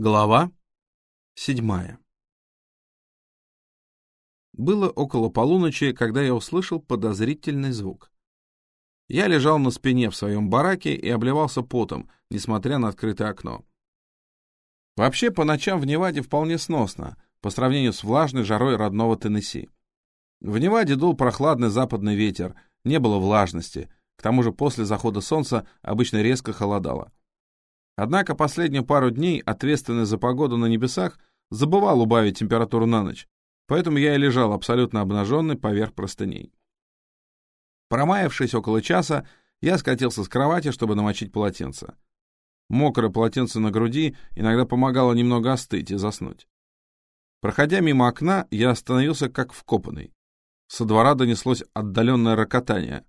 Глава седьмая Было около полуночи, когда я услышал подозрительный звук. Я лежал на спине в своем бараке и обливался потом, несмотря на открытое окно. Вообще, по ночам в Неваде вполне сносно, по сравнению с влажной жарой родного Теннесси. В Неваде дул прохладный западный ветер, не было влажности, к тому же после захода солнца обычно резко холодало. Однако последнюю пару дней ответственный за погоду на небесах забывал убавить температуру на ночь, поэтому я и лежал абсолютно обнаженный поверх простыней. Промаявшись около часа, я скатился с кровати, чтобы намочить полотенце. Мокрое полотенце на груди иногда помогало немного остыть и заснуть. Проходя мимо окна, я остановился как вкопанный. Со двора донеслось отдаленное рокотание,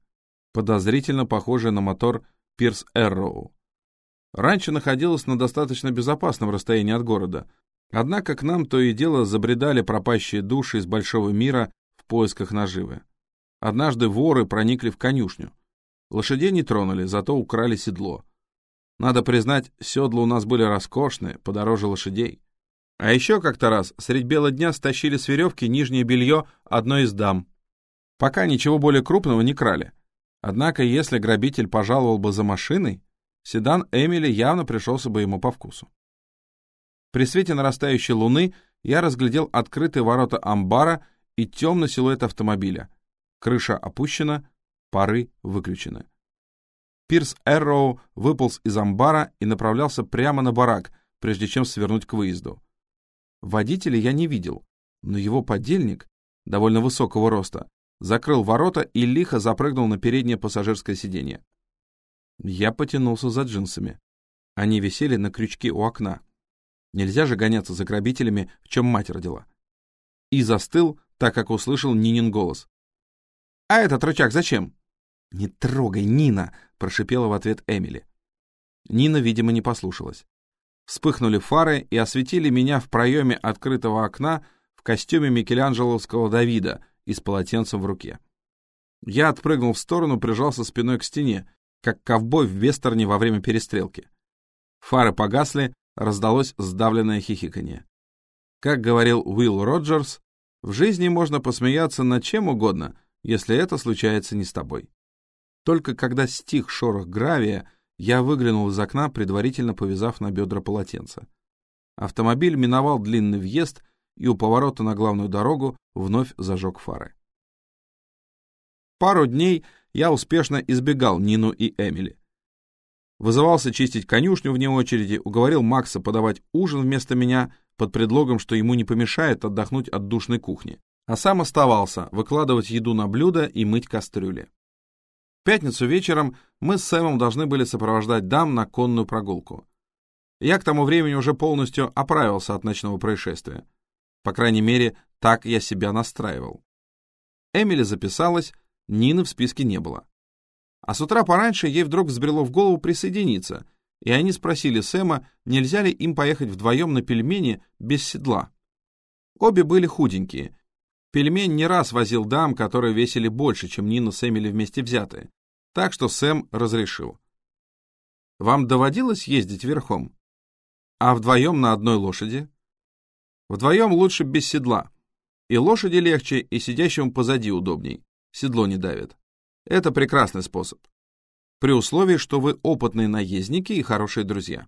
подозрительно похожее на мотор Пирс Эрроу. Раньше находилась на достаточно безопасном расстоянии от города, однако к нам то и дело забредали пропащие души из большого мира в поисках наживы. Однажды воры проникли в конюшню. Лошадей не тронули, зато украли седло. Надо признать, седла у нас были роскошные, подороже лошадей. А еще как-то раз средь бела дня стащили с веревки нижнее белье одной из дам. Пока ничего более крупного не крали. Однако, если грабитель пожаловал бы за машиной, седан Эмили явно пришелся бы ему по вкусу. При свете нарастающей луны я разглядел открытые ворота амбара и темный силуэт автомобиля. Крыша опущена, пары выключены. Пирс Эрроу выполз из амбара и направлялся прямо на барак, прежде чем свернуть к выезду. Водителя я не видел, но его подельник, довольно высокого роста, закрыл ворота и лихо запрыгнул на переднее пассажирское сиденье. Я потянулся за джинсами. Они висели на крючке у окна. Нельзя же гоняться за грабителями, в чем мать родила. И застыл, так как услышал Нинин голос. «А этот рычаг зачем?» «Не трогай, Нина!» — прошипела в ответ Эмили. Нина, видимо, не послушалась. Вспыхнули фары и осветили меня в проеме открытого окна в костюме Микеланджеловского Давида и с полотенцем в руке. Я отпрыгнул в сторону, прижался спиной к стене, как ковбой в вестерне во время перестрелки. Фары погасли, раздалось сдавленное хихиканье. Как говорил Уилл Роджерс, в жизни можно посмеяться над чем угодно, если это случается не с тобой. Только когда стих шорох гравия, я выглянул из окна, предварительно повязав на бедра полотенце. Автомобиль миновал длинный въезд и у поворота на главную дорогу вновь зажег фары. Пару дней я успешно избегал Нину и Эмили. Вызывался чистить конюшню вне очереди, уговорил Макса подавать ужин вместо меня под предлогом, что ему не помешает отдохнуть от душной кухни, а сам оставался выкладывать еду на блюдо и мыть кастрюли. В пятницу вечером мы с Сэмом должны были сопровождать дам на конную прогулку. Я к тому времени уже полностью оправился от ночного происшествия. По крайней мере, так я себя настраивал. Эмили записалась, Нины в списке не было. А с утра пораньше ей вдруг взбрело в голову присоединиться, и они спросили Сэма, нельзя ли им поехать вдвоем на пельмени без седла. Обе были худенькие. Пельмень не раз возил дам, которые весили больше, чем Нина с Эмили вместе взятые. Так что Сэм разрешил. «Вам доводилось ездить верхом? А вдвоем на одной лошади?» «Вдвоем лучше без седла. И лошади легче, и сидящему позади удобней седло не давит. Это прекрасный способ. При условии, что вы опытные наездники и хорошие друзья.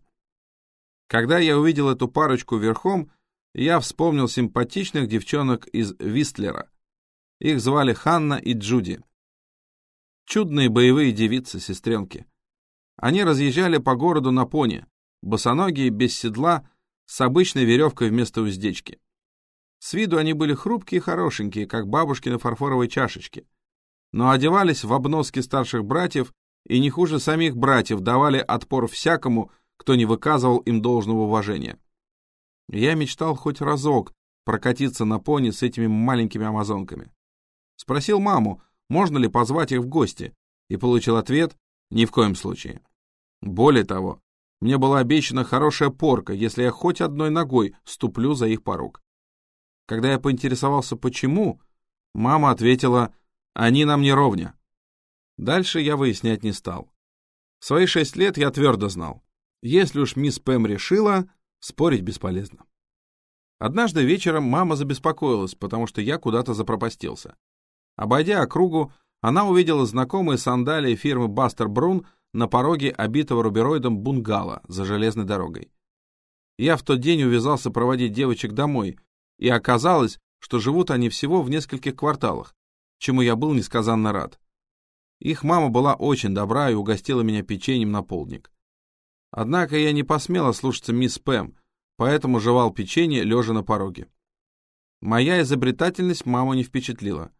Когда я увидел эту парочку верхом, я вспомнил симпатичных девчонок из Вистлера. Их звали Ханна и Джуди. Чудные боевые девицы-сестренки. Они разъезжали по городу на пони, босоногие, без седла, с обычной веревкой вместо уздечки. С виду они были хрупкие и хорошенькие, как бабушки на фарфоровой чашечке. Но одевались в обноски старших братьев и не хуже самих братьев давали отпор всякому, кто не выказывал им должного уважения. Я мечтал хоть разок прокатиться на пони с этими маленькими амазонками. Спросил маму, можно ли позвать их в гости, и получил ответ «ни в коем случае». Более того, мне была обещана хорошая порка, если я хоть одной ногой ступлю за их порог. Когда я поинтересовался, почему, мама ответила, «Они нам не ровня». Дальше я выяснять не стал. В свои шесть лет я твердо знал, если уж мисс Пэм решила, Спорить бесполезно. Однажды вечером мама забеспокоилась, потому что я куда-то запропастился. Обойдя округу, она увидела знакомые сандалии фирмы Бастер Брун на пороге обитого рубероидом бунгало за железной дорогой. Я в тот день увязался проводить девочек домой, и оказалось, что живут они всего в нескольких кварталах, чему я был несказанно рад. Их мама была очень добра и угостила меня печеньем на полдник. Однако я не посмел слушаться мисс Пэм, поэтому жевал печенье, лежа на пороге. Моя изобретательность маму не впечатлила.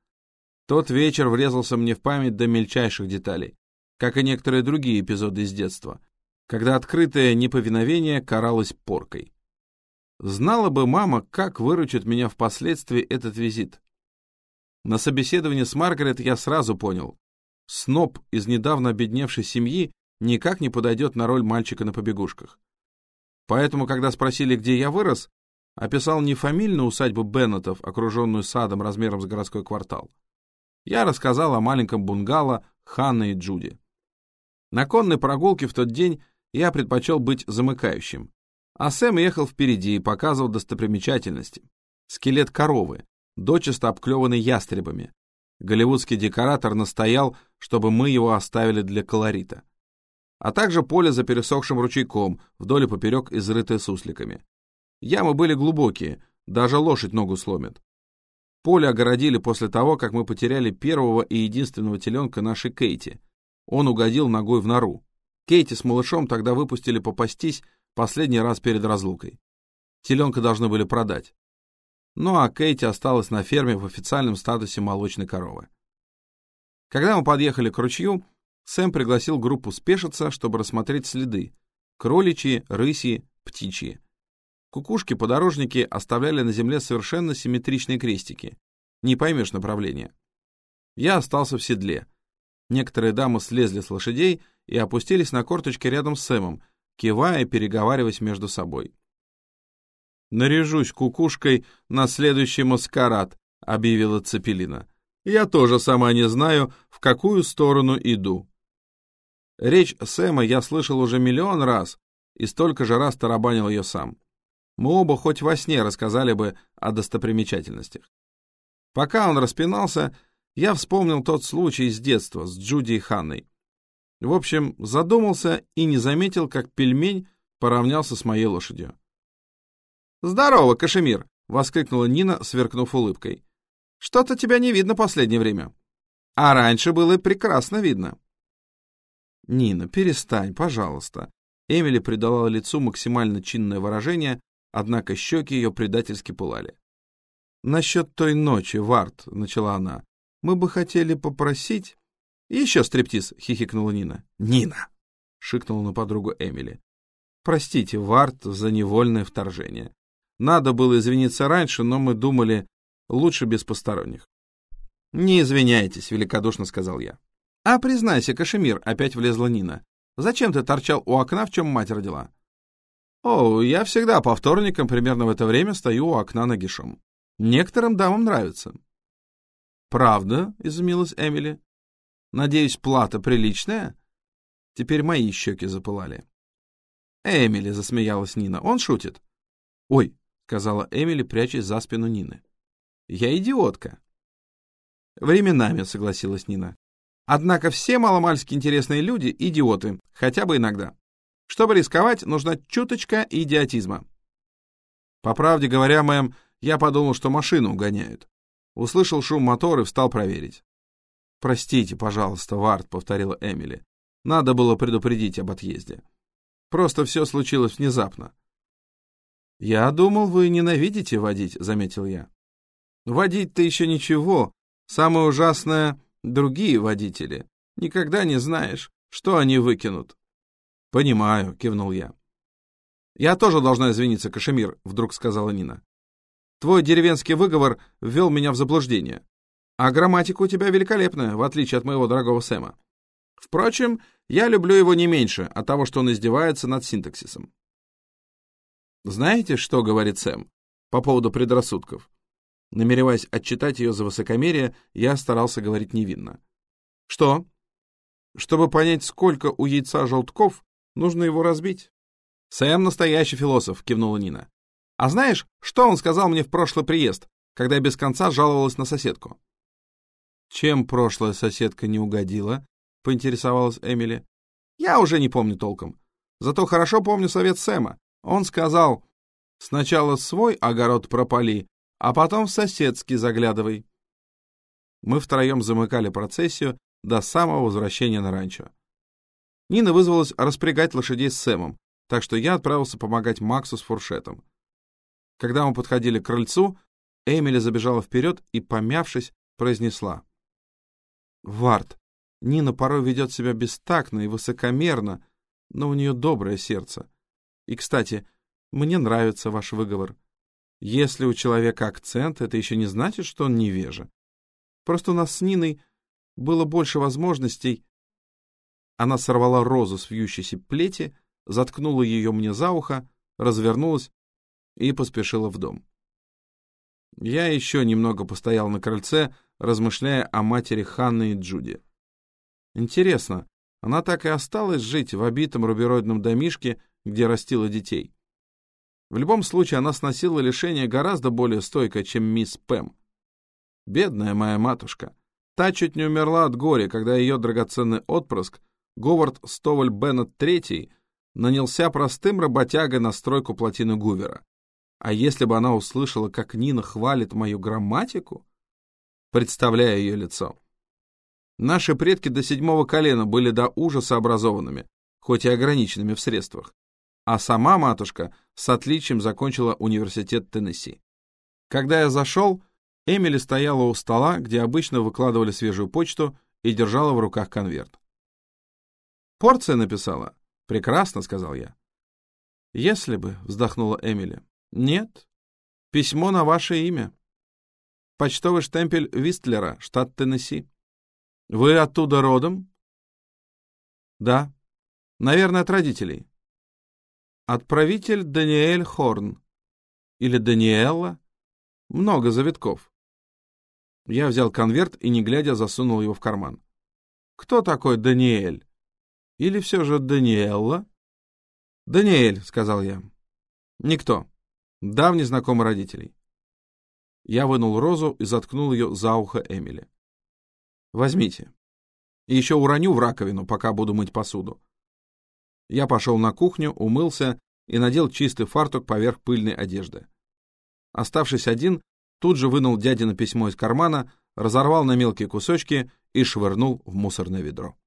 Тот вечер врезался мне в память до мельчайших деталей, как и некоторые другие эпизоды из детства, когда открытое неповиновение каралось поркой. Знала бы мама, как выручит меня впоследствии этот визит. На собеседовании с Маргарет я сразу понял, сноб из недавно обедневшей семьи никак не подойдет на роль мальчика на побегушках. Поэтому, когда спросили, где я вырос, описал не фамильную усадьбу Беннетов, окруженную садом размером с городской квартал. Я рассказал о маленьком бунгало Ханны и Джуди. На конной прогулке в тот день я предпочел быть замыкающим, а Сэм ехал впереди и показывал достопримечательности. Скелет коровы, дочисто обклеванный ястребами. Голливудский декоратор настоял, чтобы мы его оставили для колорита а также поле за пересохшим ручейком, вдоль и поперек изрытое сусликами. Ямы были глубокие, даже лошадь ногу сломит. Поле огородили после того, как мы потеряли первого и единственного теленка нашей Кейти. Он угодил ногой в нору. Кейти с малышом тогда выпустили попастись последний раз перед разлукой. Теленка должны были продать. Ну а Кейти осталась на ферме в официальном статусе молочной коровы. Когда мы подъехали к ручью, Сэм пригласил группу спешиться, чтобы рассмотреть следы. Кроличьи, рыси, птичьи. Кукушки-подорожники оставляли на земле совершенно симметричные крестики. Не поймешь направления. Я остался в седле. Некоторые дамы слезли с лошадей и опустились на корточки рядом с Сэмом, кивая переговариваясь между собой. «Наряжусь кукушкой на следующий маскарад», — объявила Цепелина. «Я тоже сама не знаю, в какую сторону иду». Речь Сэма я слышал уже миллион раз, и столько же раз тарабанил ее сам. Мы оба хоть во сне рассказали бы о достопримечательностях. Пока он распинался, я вспомнил тот случай из детства с Джуди и Ханной. В общем, задумался и не заметил, как пельмень поравнялся с моей лошадью. «Здорово, Кашемир!» — воскликнула Нина, сверкнув улыбкой. «Что-то тебя не видно последнее время. А раньше было прекрасно видно». «Нина, перестань, пожалуйста». Эмили придала лицу максимально чинное выражение, однако щеки ее предательски пылали. «Насчет той ночи, Варт», — начала она, — «мы бы хотели попросить...» «Еще стриптиз», — хихикнула Нина. «Нина!» — шикнула на подругу Эмили. «Простите, Варт, за невольное вторжение. Надо было извиниться раньше, но мы думали, лучше без посторонних». «Не извиняйтесь», — великодушно сказал я. «А признайся, Кашемир», — опять влезла Нина. «Зачем ты торчал у окна, в чем мать родила?» «О, я всегда по вторникам примерно в это время стою у окна нагишом. Некоторым дамам нравится». «Правда?» — изумилась Эмили. «Надеюсь, плата приличная?» Теперь мои щеки запылали. «Эмили», — засмеялась Нина, — «он шутит». «Ой», — сказала Эмили, прячась за спину Нины. «Я идиотка». «Временами», — согласилась Нина. Однако все маломальски интересные люди — идиоты, хотя бы иногда. Чтобы рисковать, нужна чуточка идиотизма. По правде говоря, мэм, я подумал, что машину угоняют. Услышал шум мотора и встал проверить. «Простите, пожалуйста, Вард», — повторила Эмили. «Надо было предупредить об отъезде. Просто все случилось внезапно». «Я думал, вы ненавидите водить», — заметил я. «Водить-то еще ничего. Самое ужасное другие водители. Никогда не знаешь, что они выкинут. «Понимаю», — кивнул я. «Я тоже должна извиниться, Кашемир», — вдруг сказала Нина. «Твой деревенский выговор ввел меня в заблуждение. А грамматика у тебя великолепная, в отличие от моего дорогого Сэма. Впрочем, я люблю его не меньше от того, что он издевается над синтаксисом». «Знаете, что говорит Сэм по поводу предрассудков?» Намереваясь отчитать ее за высокомерие, я старался говорить невинно. «Что?» «Чтобы понять, сколько у яйца желтков, нужно его разбить. «Сэм настоящий философ», — кивнула Нина. «А знаешь, что он сказал мне в прошлый приезд, когда я без конца жаловалась на соседку?» «Чем прошлая соседка не угодила?» — поинтересовалась Эмили. «Я уже не помню толком. Зато хорошо помню совет Сэма. Он сказал, сначала свой огород пропали, а потом в соседский заглядывай». Мы втроем замыкали процессию до самого возвращения на ранчо. Нина вызвалась распрягать лошадей с Сэмом, так что я отправился помогать Максу с фуршетом. Когда мы подходили к крыльцу, Эмили забежала вперед и, помявшись, произнесла. «Вард, Нина порой ведет себя бестактно и высокомерно, но у нее доброе сердце. И, кстати, мне нравится ваш выговор. Если у человека акцент, это еще не значит, что он невежа. Просто у нас с Ниной было больше возможностей. Она сорвала розу с вьющейся плети, заткнула ее мне за ухо, развернулась и поспешила в дом. Я еще немного постоял на крыльце, размышляя о матери Ханны и Джуди. Интересно, она так и осталась жить в обитом рубероидном домишке, где растила детей. В любом случае, она сносила лишение гораздо более стойко, чем мисс Пэм. Бедная моя матушка. Та чуть не умерла от горя, когда ее драгоценный отпрыск, Говард Стоваль Беннет III, нанялся простым работягой на стройку плотины Гувера. А если бы она услышала, как Нина хвалит мою грамматику, представляя ее лицо. Наши предки до седьмого колена были до ужаса образованными, хоть и ограниченными в средствах. А сама матушка с отличием закончила университет Теннесси. Когда я зашел, Эмили стояла у стола, где обычно выкладывали свежую почту, и держала в руках конверт. «Порция написала?» «Прекрасно», — сказал я. «Если бы», — вздохнула Эмили. «Нет. Письмо на ваше имя. Почтовый штемпель Вистлера, штат Теннесси. Вы оттуда родом?» «Да. Наверное, от родителей». «Отправитель Даниэль Хорн. Или Даниэлла. Много завитков. Я взял конверт и, не глядя, засунул его в карман. «Кто такой Даниэль? Или все же Даниэлла?» «Даниэль», — сказал я. «Никто. Давний знакомый родителей». Я вынул розу и заткнул ее за ухо Эмили. «Возьмите. Еще уроню в раковину, пока буду мыть посуду». Я пошел на кухню, умылся и надел чистый фартук поверх пыльной одежды. Оставшись один, тут же вынул дядино письмо из кармана, разорвал на мелкие кусочки и швырнул в мусорное ведро.